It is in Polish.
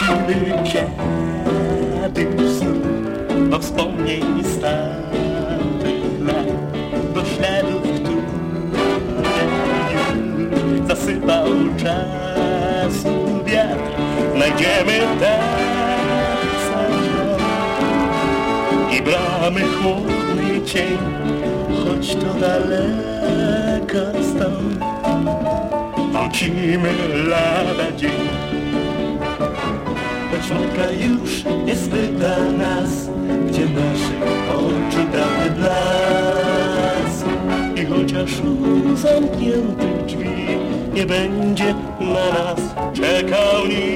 siły, kiedy snu, bo wspomnień starych lat, do śladów, które zasypał czas wiatr, znajdziemy ten i bramy chłodny cień, choć to daleko stąd. Wrócimy lada dzień Matka już nie spyta nas, gdzie naszych oczu dawny blask. I chociaż u zamkniętych drzwi nie będzie na nas czekał nikt.